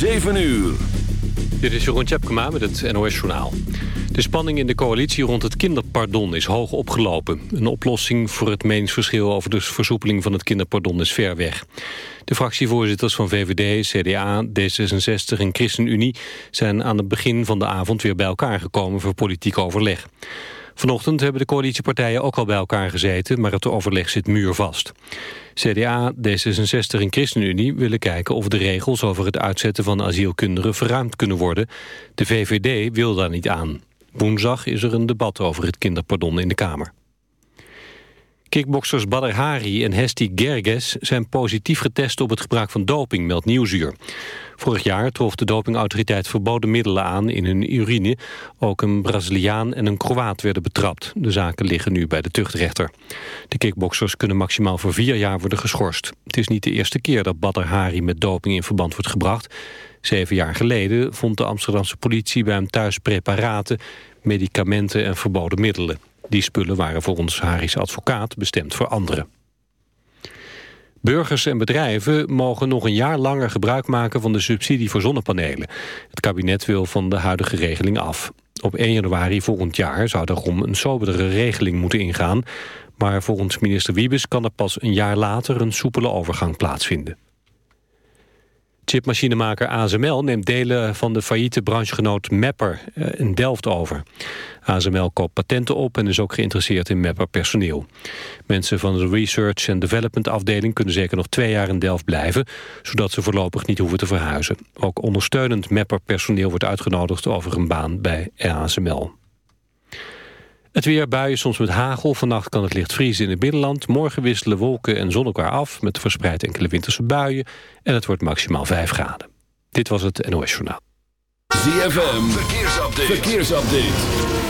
7 uur. Dit is Jeroen Tjepkema met het NOS Journaal. De spanning in de coalitie rond het kinderpardon is hoog opgelopen. Een oplossing voor het meningsverschil over de versoepeling van het kinderpardon is ver weg. De fractievoorzitters van VVD, CDA, D66 en ChristenUnie... zijn aan het begin van de avond weer bij elkaar gekomen voor politiek overleg. Vanochtend hebben de coalitiepartijen ook al bij elkaar gezeten... maar het overleg zit muurvast. CDA, D66 en ChristenUnie willen kijken of de regels... over het uitzetten van asielkinderen verruimd kunnen worden. De VVD wil daar niet aan. Woensdag is er een debat over het kinderpardon in de Kamer. Kickboxers Badr Hari en Hesti Gerges zijn positief getest op het gebruik van doping, meldt Nieuwsuur. Vorig jaar trof de dopingautoriteit verboden middelen aan in hun urine. Ook een Braziliaan en een Kroaat werden betrapt. De zaken liggen nu bij de tuchtrechter. De kickboxers kunnen maximaal voor vier jaar worden geschorst. Het is niet de eerste keer dat Badr Hari met doping in verband wordt gebracht. Zeven jaar geleden vond de Amsterdamse politie bij hem thuis preparaten, medicamenten en verboden middelen. Die spullen waren volgens Haris advocaat bestemd voor anderen. Burgers en bedrijven mogen nog een jaar langer gebruik maken van de subsidie voor zonnepanelen. Het kabinet wil van de huidige regeling af. Op 1 januari volgend jaar zou daarom een soberdere regeling moeten ingaan. Maar volgens minister Wiebes kan er pas een jaar later een soepele overgang plaatsvinden. Chipmachinemaker ASML neemt delen van de failliete branchegenoot Mapper eh, in Delft over. ASML koopt patenten op en is ook geïnteresseerd in Mapper personeel. Mensen van de Research and Development afdeling kunnen zeker nog twee jaar in Delft blijven, zodat ze voorlopig niet hoeven te verhuizen. Ook ondersteunend Mapper personeel wordt uitgenodigd over een baan bij ASML. Het weer buien soms met hagel. Vannacht kan het licht vriezen in het binnenland. Morgen wisselen wolken en zon elkaar af... met verspreid enkele winterse buien. En het wordt maximaal 5 graden. Dit was het NOS Journaal. ZFM, verkeersupdate. verkeersupdate.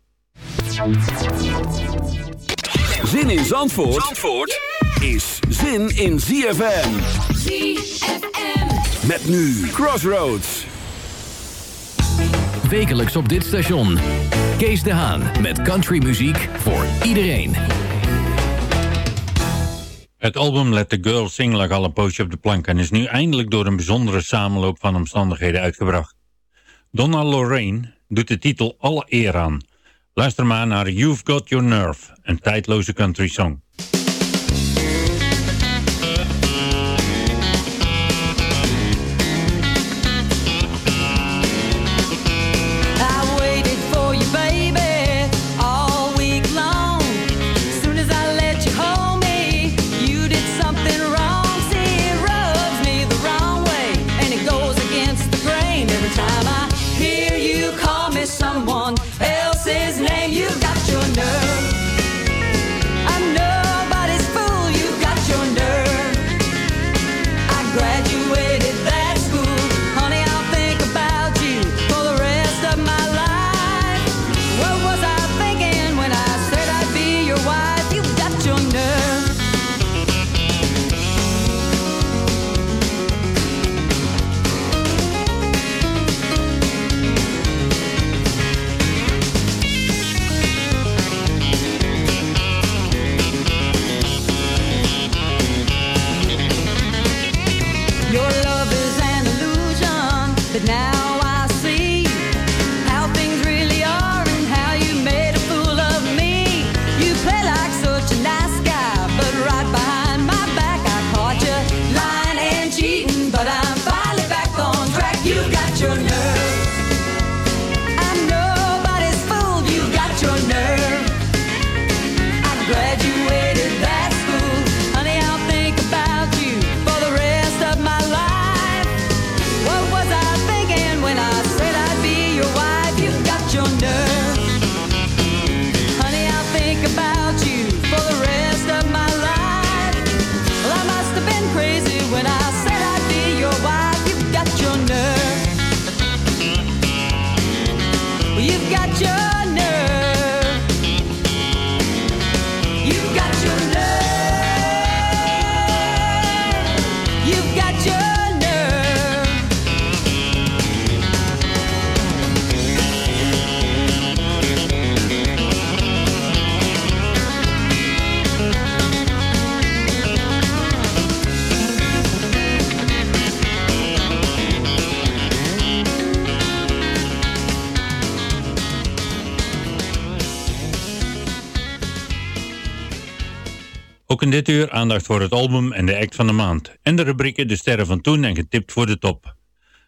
Zin in Zandvoort, Zandvoort is zin in ZFM. ZFM. Met nu Crossroads. Wekelijks op dit station. Kees de Haan met countrymuziek voor iedereen. Het album Let the Girl Sing lag al een poosje op de plank en is nu eindelijk door een bijzondere samenloop van omstandigheden uitgebracht. Donna Lorraine doet de titel alle eer aan. Luister maar naar You've Got Your Nerve, een tijdloze country song. Dit uur aandacht voor het album en de act van de maand. En de rubrieken De Sterren van Toen en Getipt voor de Top.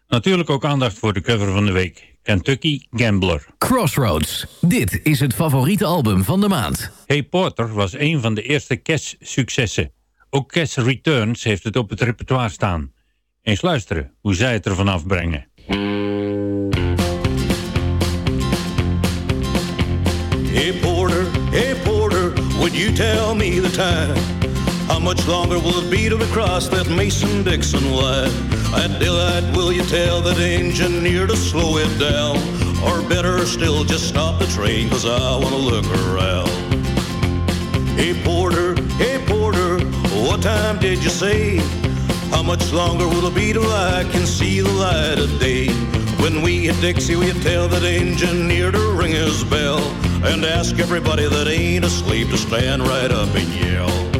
Natuurlijk ook aandacht voor de cover van de week. Kentucky Gambler. Crossroads. Dit is het favoriete album van de maand. Hey Porter was een van de eerste Cash-successen. Ook Cash Returns heeft het op het repertoire staan. Eens luisteren hoe zij het ervan afbrengen. Hey Porter, hey Porter, would you tell me the time? How much longer will it be to cross that Mason-Dixon line? At daylight, will you tell that engineer to slow it down? Or better still, just stop the train, cause I wanna look around. Hey Porter, hey Porter, what time did you say? How much longer will it be till I can see the light of day? When we hit Dixie, we tell that engineer to ring his bell and ask everybody that ain't asleep to stand right up and yell.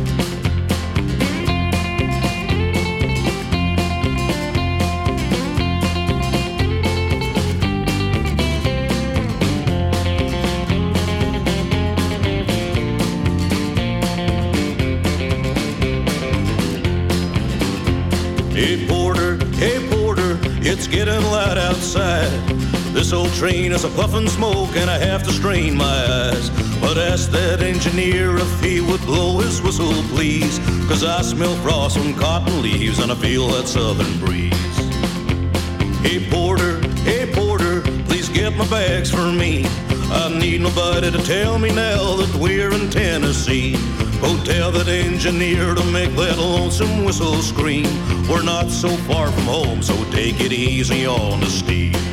This old train is a puffin' smoke and I have to strain my eyes. But ask that engineer if he would blow his whistle, please. Cause I smell frost on cotton leaves and I feel that southern breeze. Hey Porter, hey Porter, please get my bags for me. I need nobody to tell me now that we're in Tennessee. Go tell that engineer to make that lonesome whistle scream. We're not so far from home, so take it easy on the steam.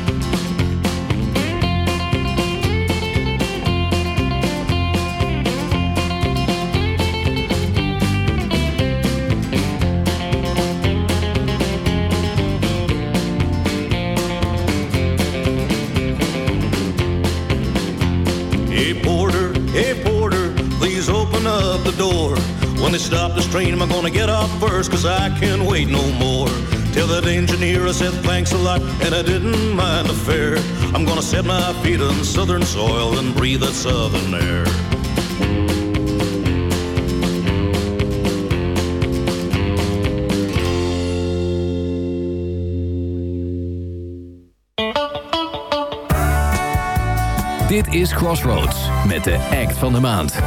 This train, am I gonna get off first? Cause I can't wait no more. Tell that engineer I said thanks a lot and I didn't mind the fare. I'm gonna set my feet on southern soil and breathe that southern air. Dit is Crossroads met de act van de maand.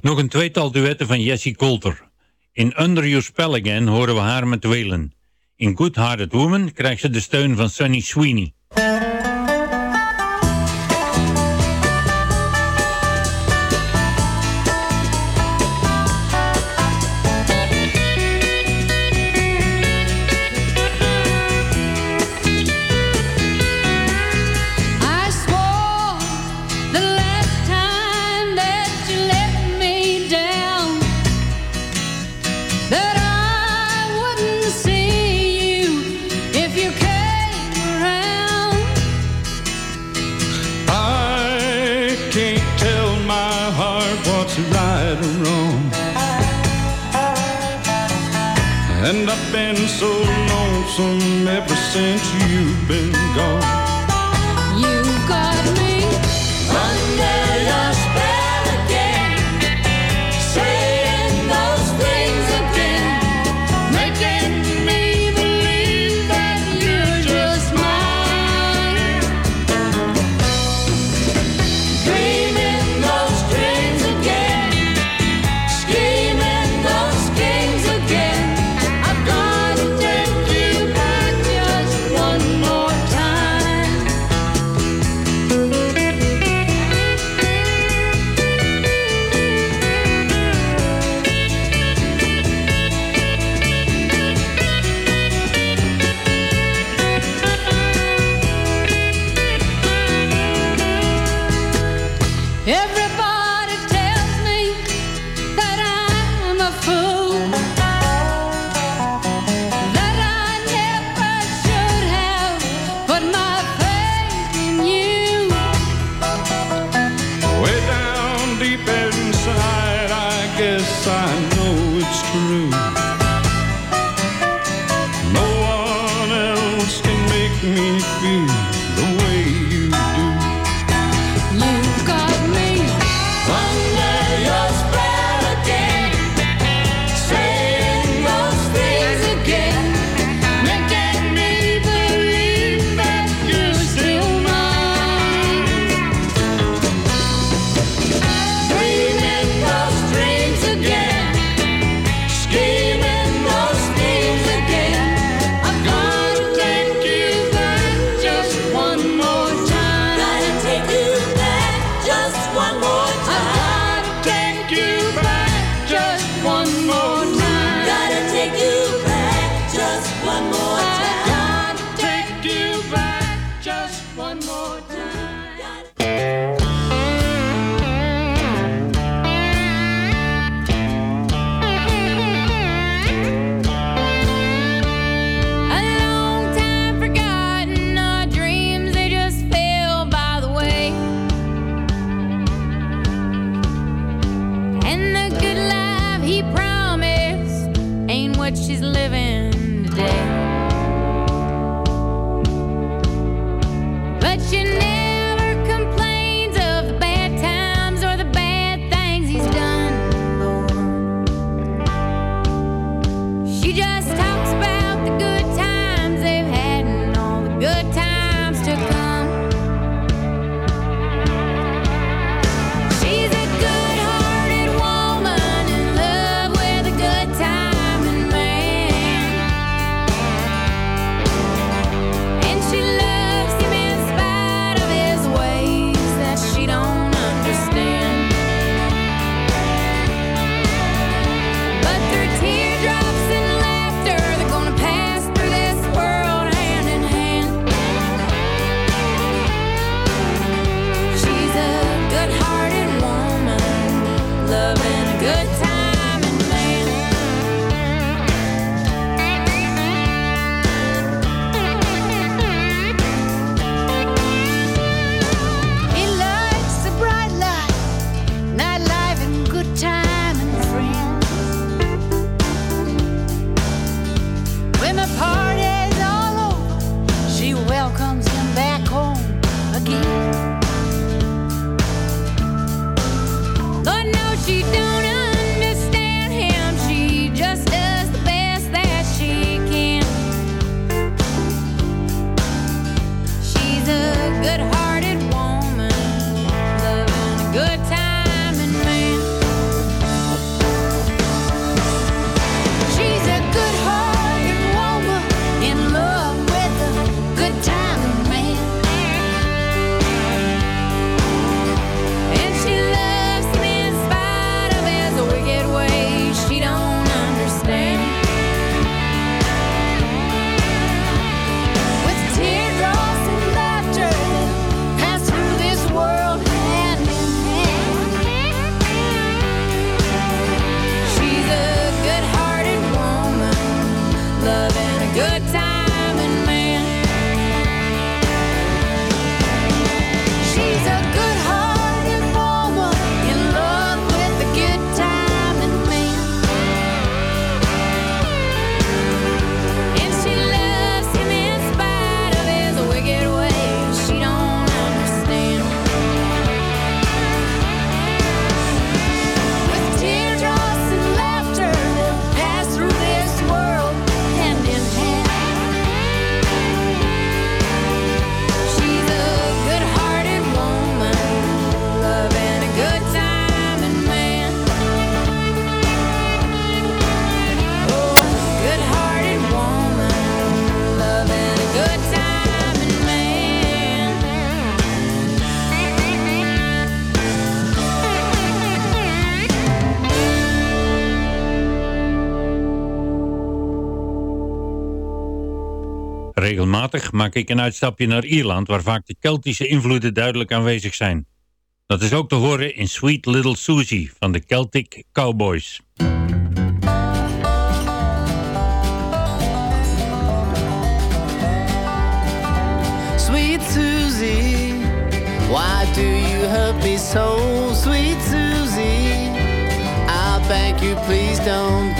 Nog een tweetal duetten van Jessie Coulter. In Under Your Spell Again horen we haar met Whalen. In Good Hearted Woman krijgt ze de steun van Sunny Sweeney. Maak ik een uitstapje naar Ierland, waar vaak de Keltische invloeden duidelijk aanwezig zijn. Dat is ook te horen in Sweet Little Susie van de Celtic Cowboys. Sweet Susie, why do you hurt me so? Sweet Susie, I beg you, please don't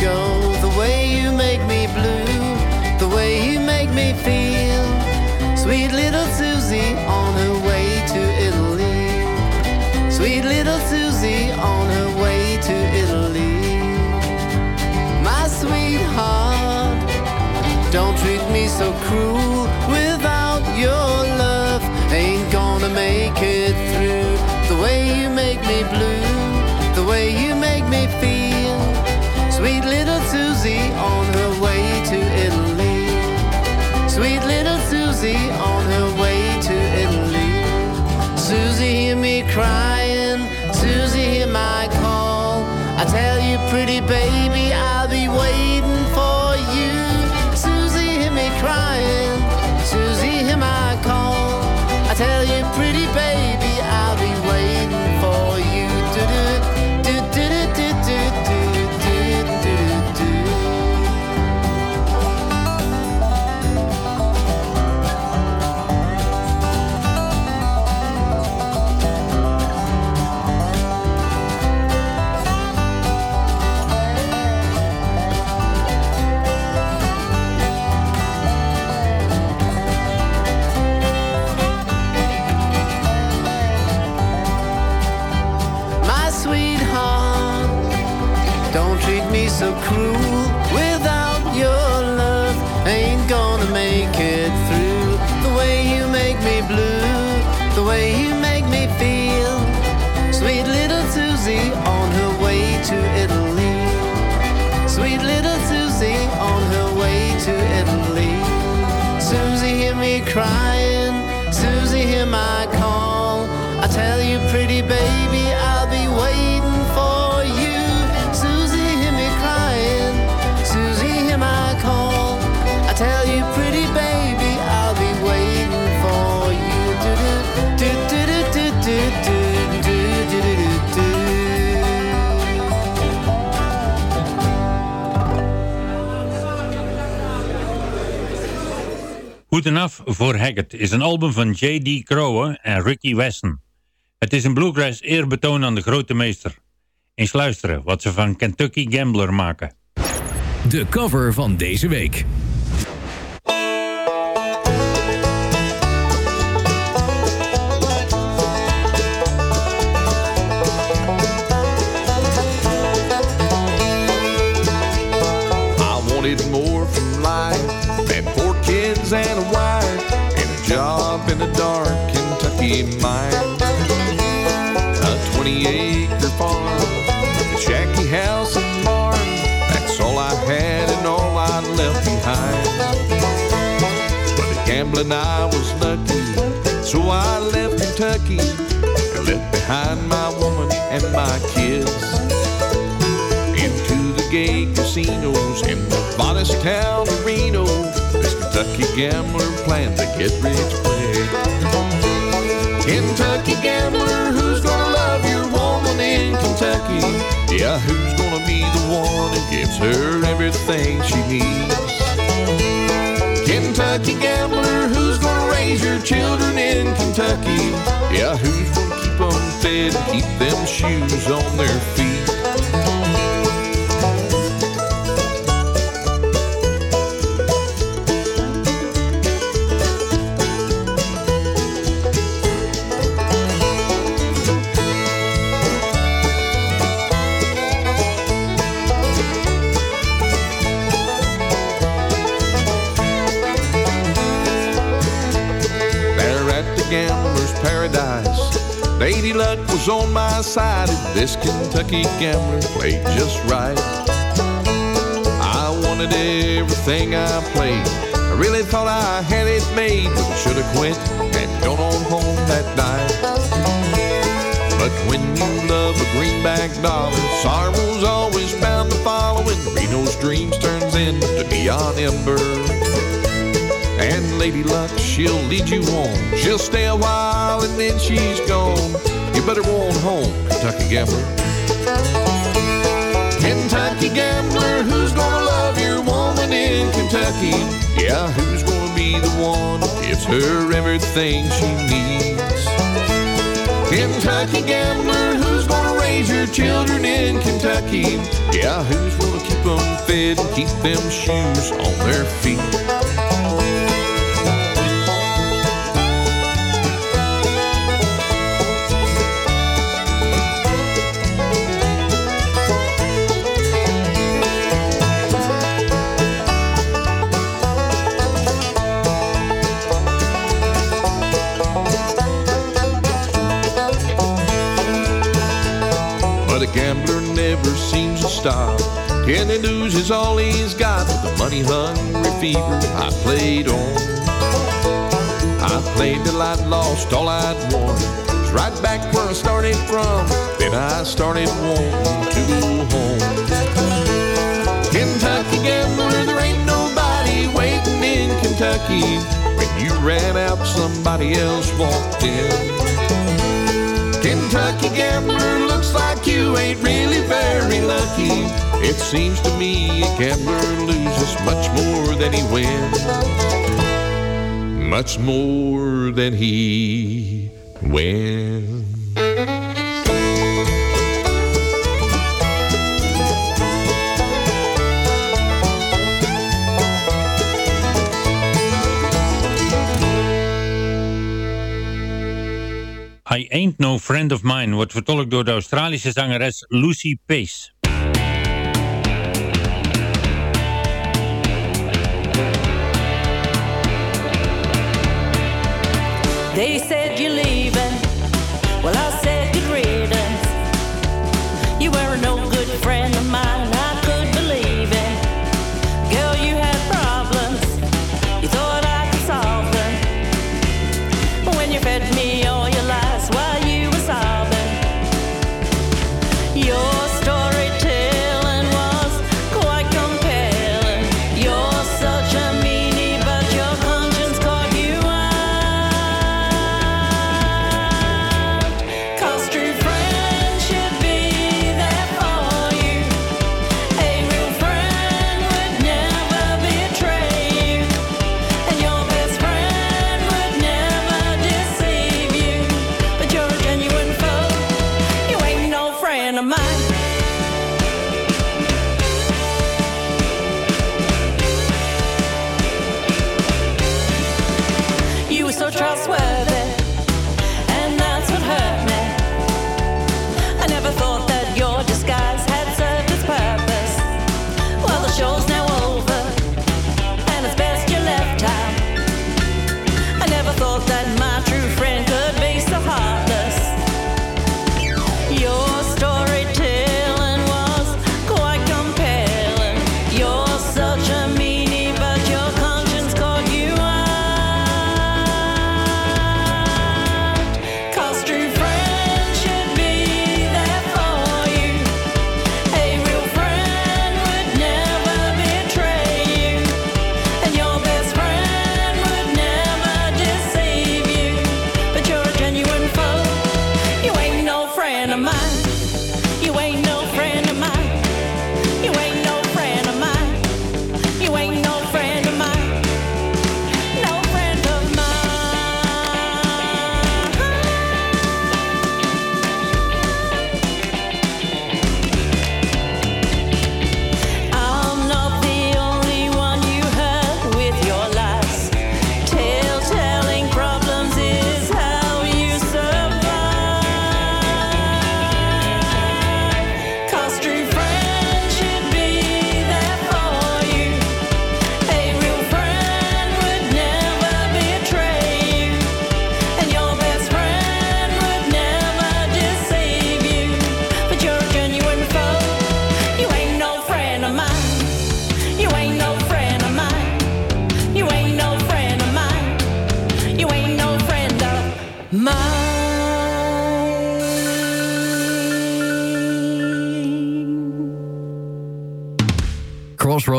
make it through. The way you make me blue, the way you make me feel. Sweet little Susie on her way to Italy. Sweet little Susie on her way to Italy. Susie, hear me crying. Susie, hear my call. I tell you, pretty baby, Good Enough for Haggard is een album van J.D. Crowe en Ricky Wesson. Het is een bluegrass eerbetoon aan de grote meester. Eens luisteren wat ze van Kentucky Gambler maken. De cover van deze week. Kentucky mine. A 20 acre farm, a shacky house and barn. That's all I had and all I left behind. But gambling I was lucky, so I left Kentucky and left behind my woman and my kids into the gay casinos in the modest town of Reno. This Kentucky gambler planned to get rich quick. Kentucky gambler, who's gonna love your woman in Kentucky? Yeah, who's gonna be the one who gives her everything she needs? Kentucky gambler, who's gonna raise your children in Kentucky? Yeah, who's gonna keep them fed and keep them shoes on their feet? Was on my side, and this Kentucky gambler played just right. I wanted everything I played. I really thought I had it made, but should have quit and gone on home that night. But when you love a greenback dollar, sorrow's always bound to follow, and Reno's dreams turns into neon ember. And lady luck, she'll lead you on. She'll stay a while and then she's gone. Better go on home, Kentucky gambler. Kentucky gambler, who's gonna love your woman in Kentucky? Yeah, who's gonna be the one gives her everything she needs? Kentucky gambler, who's gonna raise your children in Kentucky? Yeah, who's gonna keep them fed and keep them shoes on their feet? Gambler never seems to stop. Can he loses all he's got with the money hungry fever I played on? I played till I'd lost all I'd won. It's right back where I started from. Then I started wanting to go home. Kentucky gambler, there ain't nobody waiting in Kentucky. When you ran out, somebody else walked in. Kentucky gambler, you ain't really very lucky. It seems to me a gambler loses much more than he wins. Much more than he wins. Ain't No Friend of Mine wordt vertolkt door de Australische zangeres Lucy Pace. They said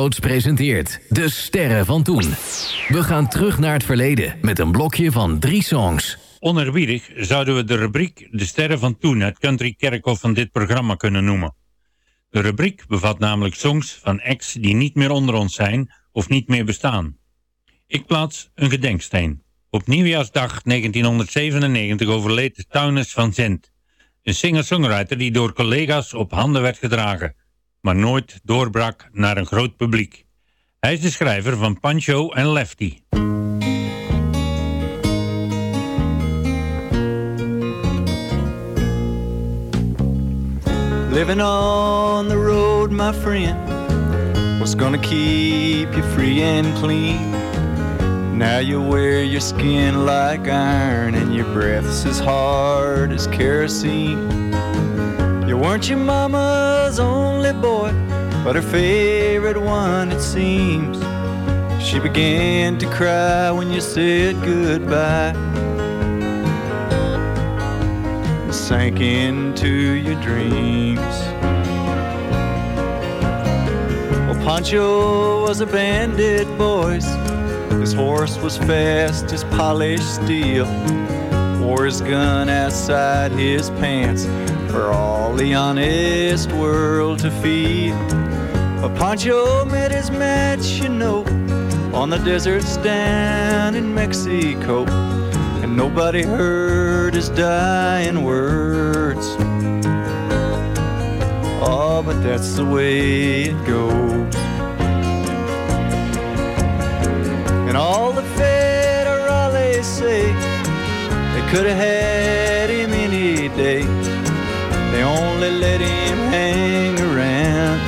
presenteert De Sterren van Toen. We gaan terug naar het verleden met een blokje van drie songs. Onerbiedig zouden we de rubriek De Sterren van Toen... het country kerkhof van dit programma kunnen noemen. De rubriek bevat namelijk songs van acts die niet meer onder ons zijn... of niet meer bestaan. Ik plaats een gedenksteen. Op nieuwjaarsdag 1997 overleed Townes van Zent. Een singer-songwriter die door collega's op handen werd gedragen maar nooit doorbrak naar een groot publiek. Hij is de schrijver van Pancho en Lefty. Living on the road, my friend, what's gonna keep you free and clean? Now you wear your skin like iron and your breath's as hard as kerosene. Weren't your mama's only boy, but her favorite one, it seems. She began to cry when you said goodbye. And sank into your dreams. Well, Pancho was a bandit, boys. His horse was fast as polished steel. Wore his gun outside his pants for all the honest world to feel. But Pancho met his match, you know, on the deserts down in Mexico. And nobody heard his dying words. Oh, but that's the way it goes. And all the federales say they could have had him any day. They only let him hang around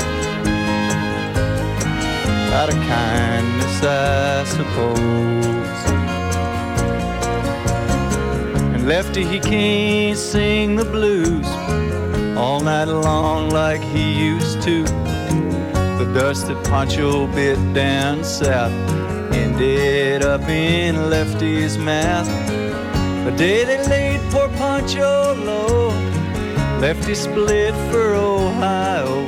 out of kindness, I suppose. And Lefty, he can't sing the blues all night long like he used to. The dust that Pancho bit down south ended up in Lefty's mouth. The day they laid poor Pancho low, Lefty split for Ohio,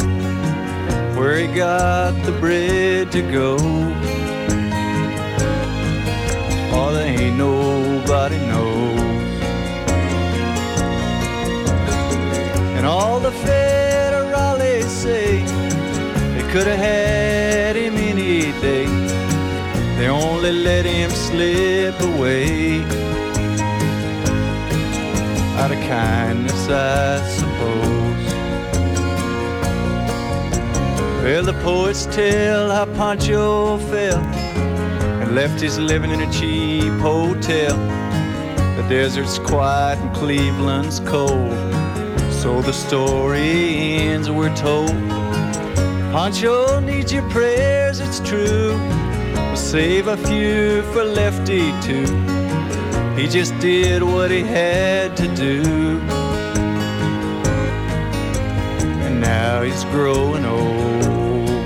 where he got the bread to go. Oh, there ain't nobody knows. And all the federales say they could have had him any day. They only let him slip away out of kindness, I suppose. Well, the poets tell how Pancho fell and left his living in a cheap hotel. The desert's quiet and Cleveland's cold, so the story ends, we're told. Pancho needs your prayers, it's true. But save a few for Lefty too. He just did what he had to do. Now he's growing old.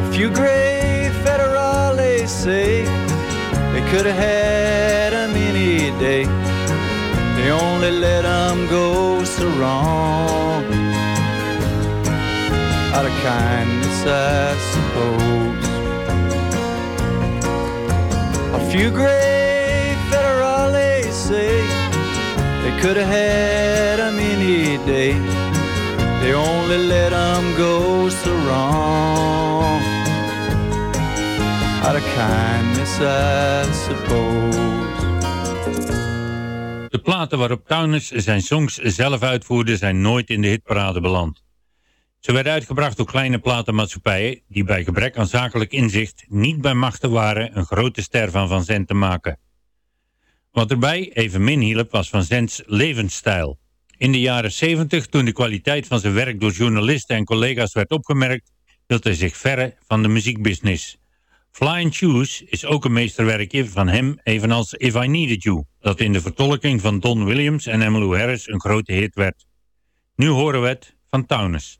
A few gray federales say they could have had him any day. They only let him go so wrong. Out of kindness, I suppose. A few gray federales say they could have had day. Only let him go so wrong. Out of kindness, suppose. De platen waarop Townes zijn songs zelf uitvoerde zijn nooit in de hitparade beland. Ze werden uitgebracht door kleine platenmaatschappijen die bij gebrek aan zakelijk inzicht niet bij machten waren een grote ster van Van Zandt te maken. Wat erbij evenmin hielp was Van Zandts levensstijl. In de jaren 70, toen de kwaliteit van zijn werk door journalisten en collega's werd opgemerkt, hield hij zich verre van de muziekbusiness. Flying Shoes is ook een meesterwerkje van hem, evenals If I Needed You, dat in de vertolking van Don Williams en Emmylou Harris een grote hit werd. Nu horen we het van Townes.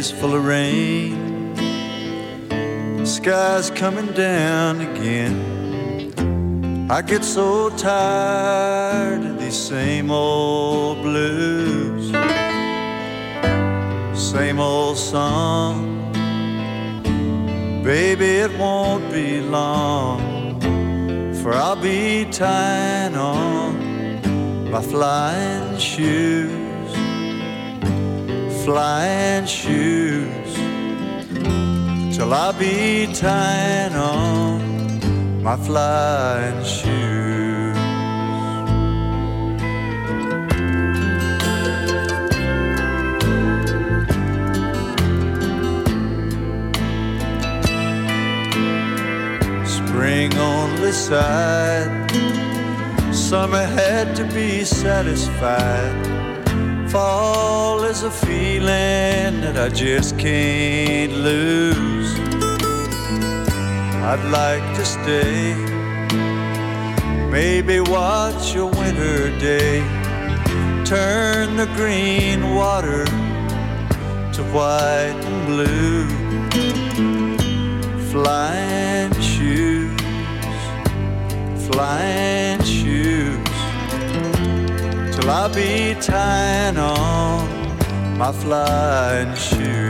Days full of rain, sky's coming down again. I get so tired of these same old blues, same old song. Baby, it won't be long, for I'll be tying on my flying shoes flying shoes till I be tying on my flying shoes. Spring only sighed, summer had to be satisfied. Fall is a feeling that I just can't lose. I'd like to stay, maybe watch a winter day, turn the green water to white and blue. Flying shoes, flying shoes till I be tying on my flying shoes.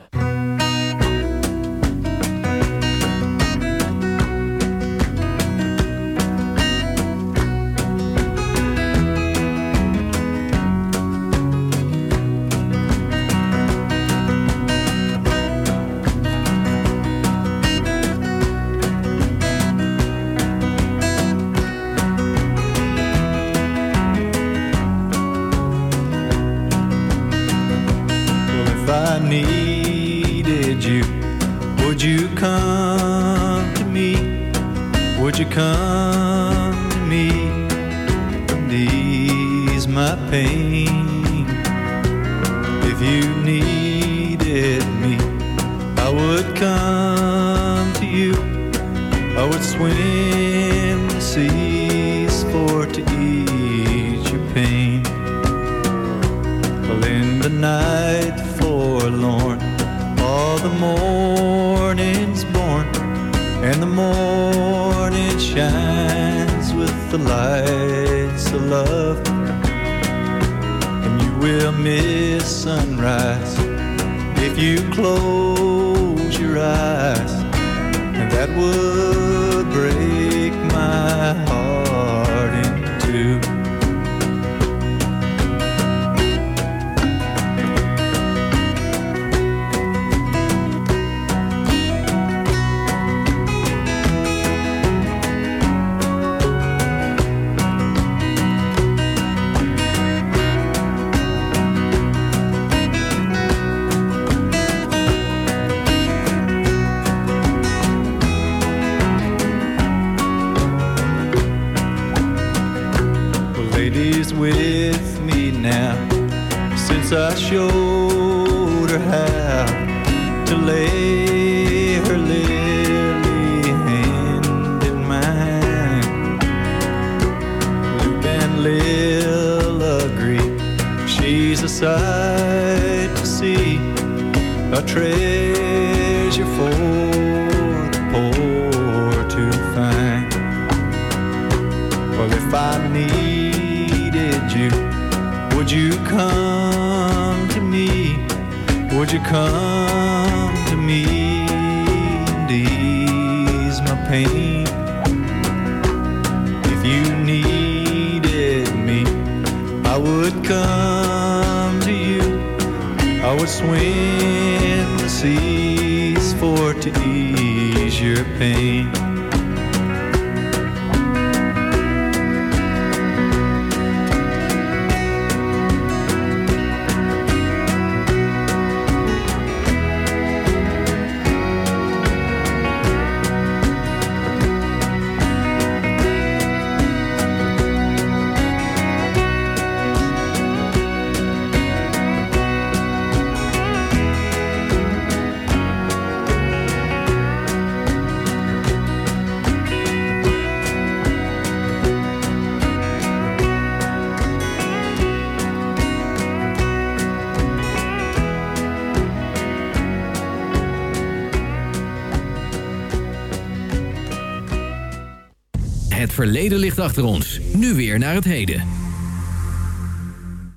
Het verleden ligt achter ons. Nu weer naar het heden.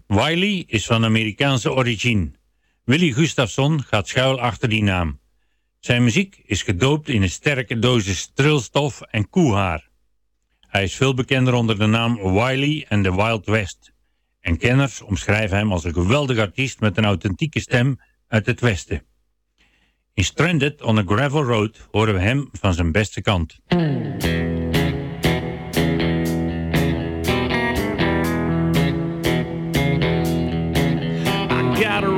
Wiley is van Amerikaanse origine. Willy Gustafson gaat schuil achter die naam. Zijn muziek is gedoopt in een sterke dosis trilstof en koehaar. Hij is veel bekender onder de naam Wiley en the Wild West. En kenners omschrijven hem als een geweldig artiest met een authentieke stem uit het westen. In Stranded on a Gravel Road horen we hem van zijn beste kant.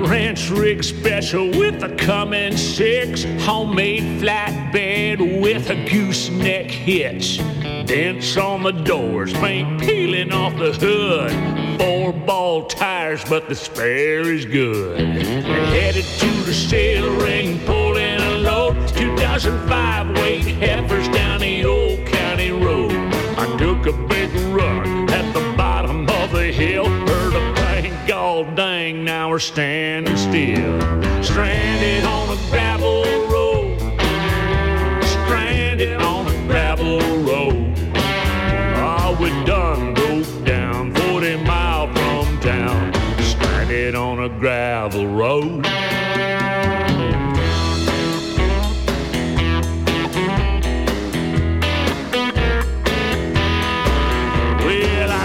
Ranch rig special with a Cummins 6 homemade flatbed with a gooseneck hitch. Dents on the doors, paint peeling off the hood. Four ball tires, but the spare is good. Headed to the steel ring, pulling a load. 2005 weight heifers down the old county road. I took a big run at the bottom of the hill. Heard a bang, god dang, now we're standing still. Stranded on a gravel road. Stranded on a gravel road. Ah, oh, we done broke down 40 mile from town. Stranded on a gravel road.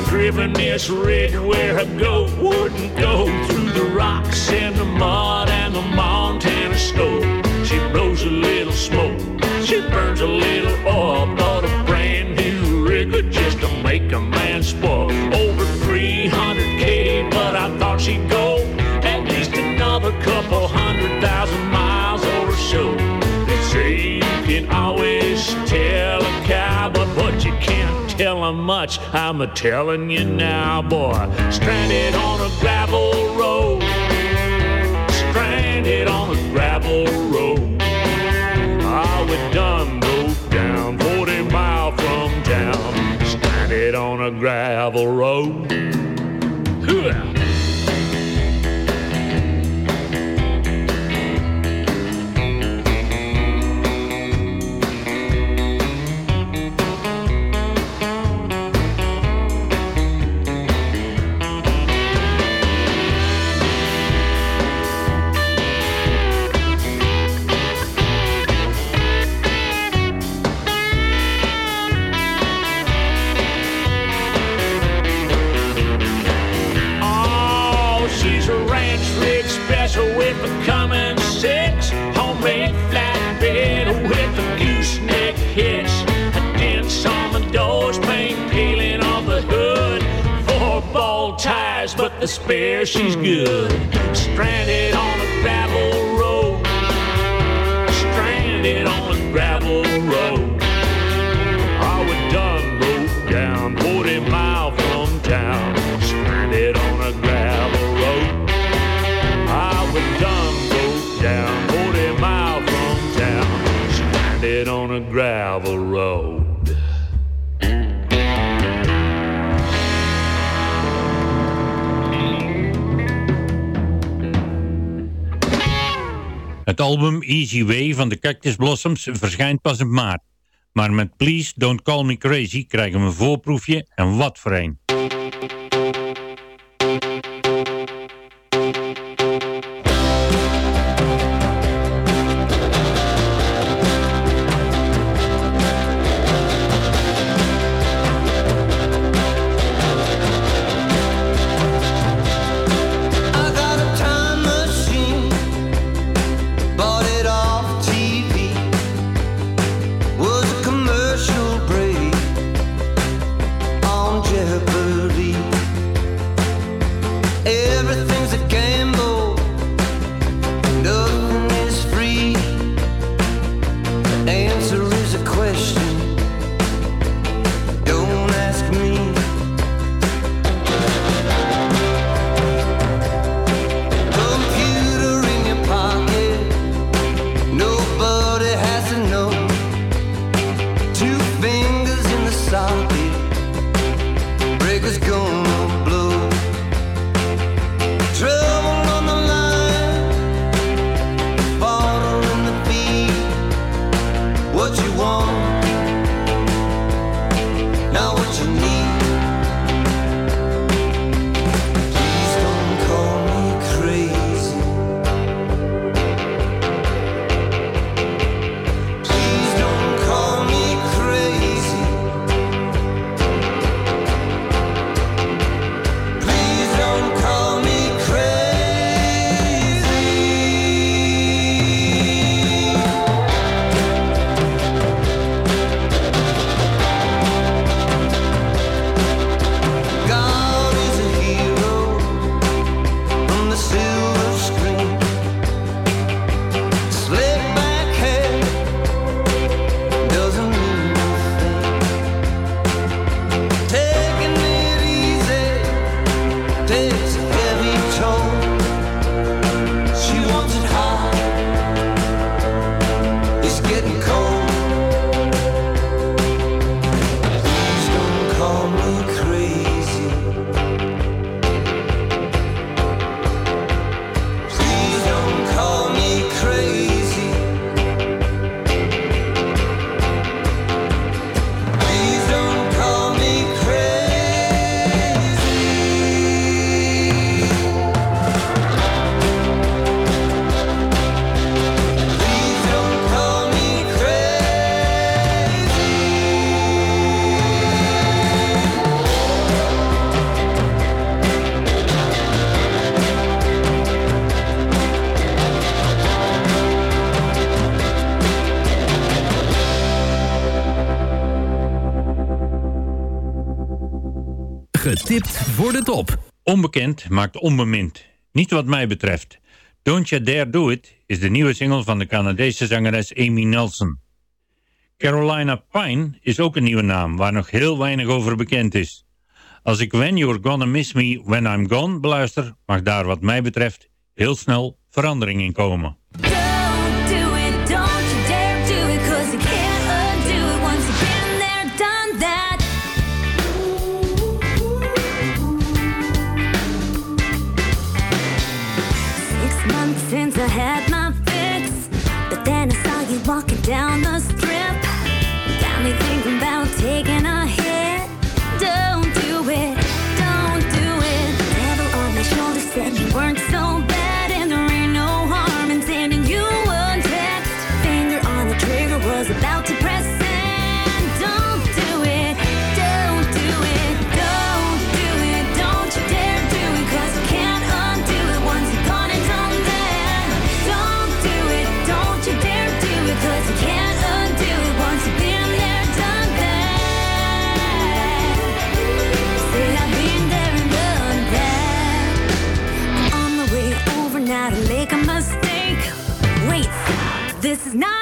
Driven this rig where I go, wouldn't go through the mud and the Montana snow. She blows a little smoke, she burns a little oil, but a brand new rig just to make a man spoil. Over 300k, but I thought she'd go at least another couple hundred thousand miles or so. They say you can always tell a cowboy, but you can't tell him much. I'm a telling you now, boy. Stranded on a gravel on a gravel road. Hooah. Spare she's good. Stranded on a gravel road. Stranded on a gravel road. I was done broke down, 40 mile from town. Stranded on a gravel road. I was done broke down, 40 mile from town. Stranded on a gravel road. Album Easy Way van de Cactus Blossoms verschijnt pas in maart. Maar met Please Don't Call Me Crazy krijgen we een voorproefje en wat voor een. Voor de top. Onbekend maakt onbemind. Niet wat mij betreft. Don't You Dare Do It is de nieuwe single van de Canadese zangeres Amy Nelson. Carolina Pine is ook een nieuwe naam waar nog heel weinig over bekend is. Als ik When You're Gonna Miss Me When I'm Gone beluister, mag daar wat mij betreft heel snel verandering in komen. Months since not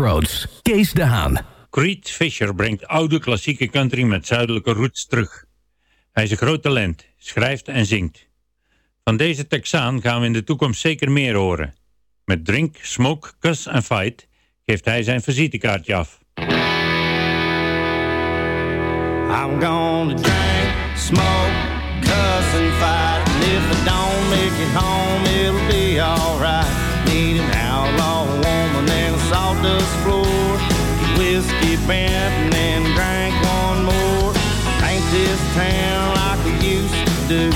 Crossroads, Kees de Haan. Creed Fisher brengt oude klassieke country met zuidelijke roots terug. Hij is een groot talent, schrijft en zingt. Van deze Texaan gaan we in de toekomst zeker meer horen. Met Drink, Smoke, kus en Fight geeft hij zijn visitekaartje af. I'm gonna drink, smoke, cuss spent and then drank one more. Ain't this town like we used to do?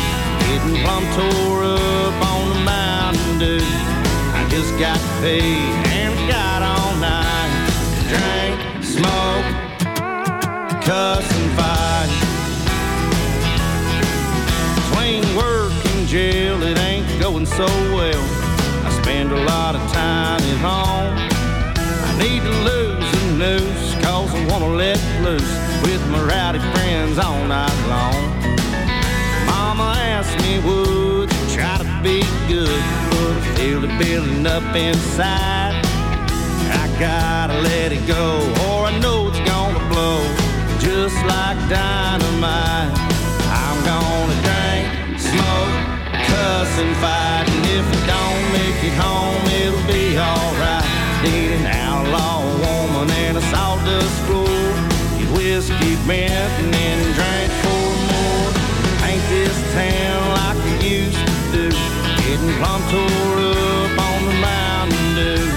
Getting plumb tore up on the Mountain Dew. I just got paid and got all night. Drank, smoked, cuss and fight. Between work and jail, it ain't going so well. I spend a lot of time at home. I need to lose the noose, cause I wanna let loose with my rowdy friends all night long. Mama asked me, would you try to be good, but I feel it building up inside. I gotta let it go, or I know it's gonna blow, just like dynamite. I'm gonna drink, smoke, cuss and fight, and if it don't make it home, it'll be alright. Need an outlaw woman and a sawdust floor, get whiskey bent and then drink four more. Ain't this town like we used to do? Getting plumb tore up on the Mountain Dew.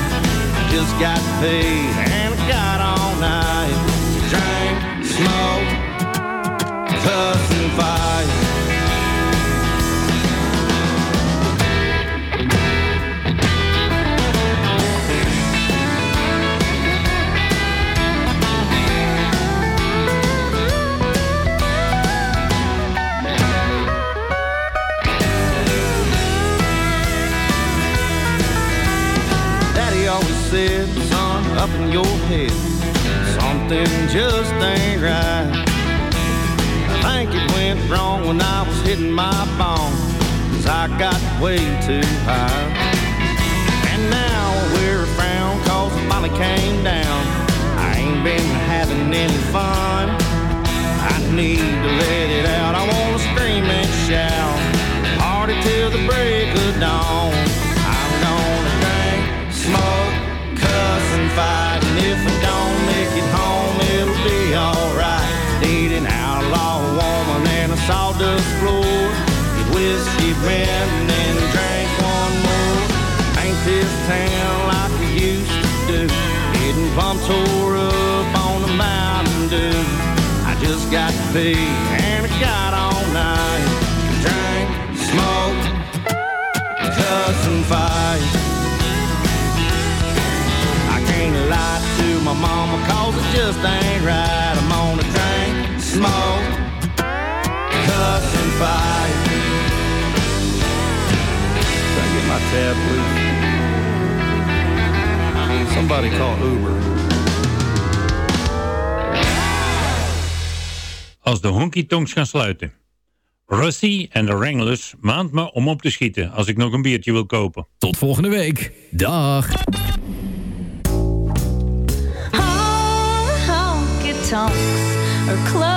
Just got paid and got said, son, up in your head, something just ain't right. I think it went wrong when I was hitting my bone, cause I got way too high. And now we're frown cause the money came down. I ain't been having any fun. I need to let it out. I wanna scream and shout. Party till the break of dawn. Fight. And if I don't make it home, it'll be alright. Need an outlaw woman and a sawdust floor. Get whiskey bent and then drink one more. Ain't this town like we used to do? Getting plumb tore up on the Mountain Dew. I just got paid and my mama cause it just ain't right. I'm gonna drink, smoke, cuss and fight. Can I get my tab, please? Somebody call Uber. Als de honky tonks gaan sluiten. Rusty en de Wranglers maand me om op te schieten als ik nog een biertje wil kopen. Tot volgende week. Dag. Honky tonks are